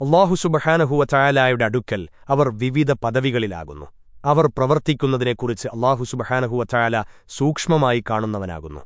അള്ളാഹു സുബഹാനഹുവ ചായാലായുടെ അടുക്കൽ അവർ വിവിധ പദവികളിലാകുന്നു. അവർ പ്രവർത്തിക്കുന്നതിനെക്കുറിച്ച് അള്ളാഹു സുബഹാനഹുവ ചായാല സൂക്ഷ്മമായി കാണുന്നവനാകുന്നു.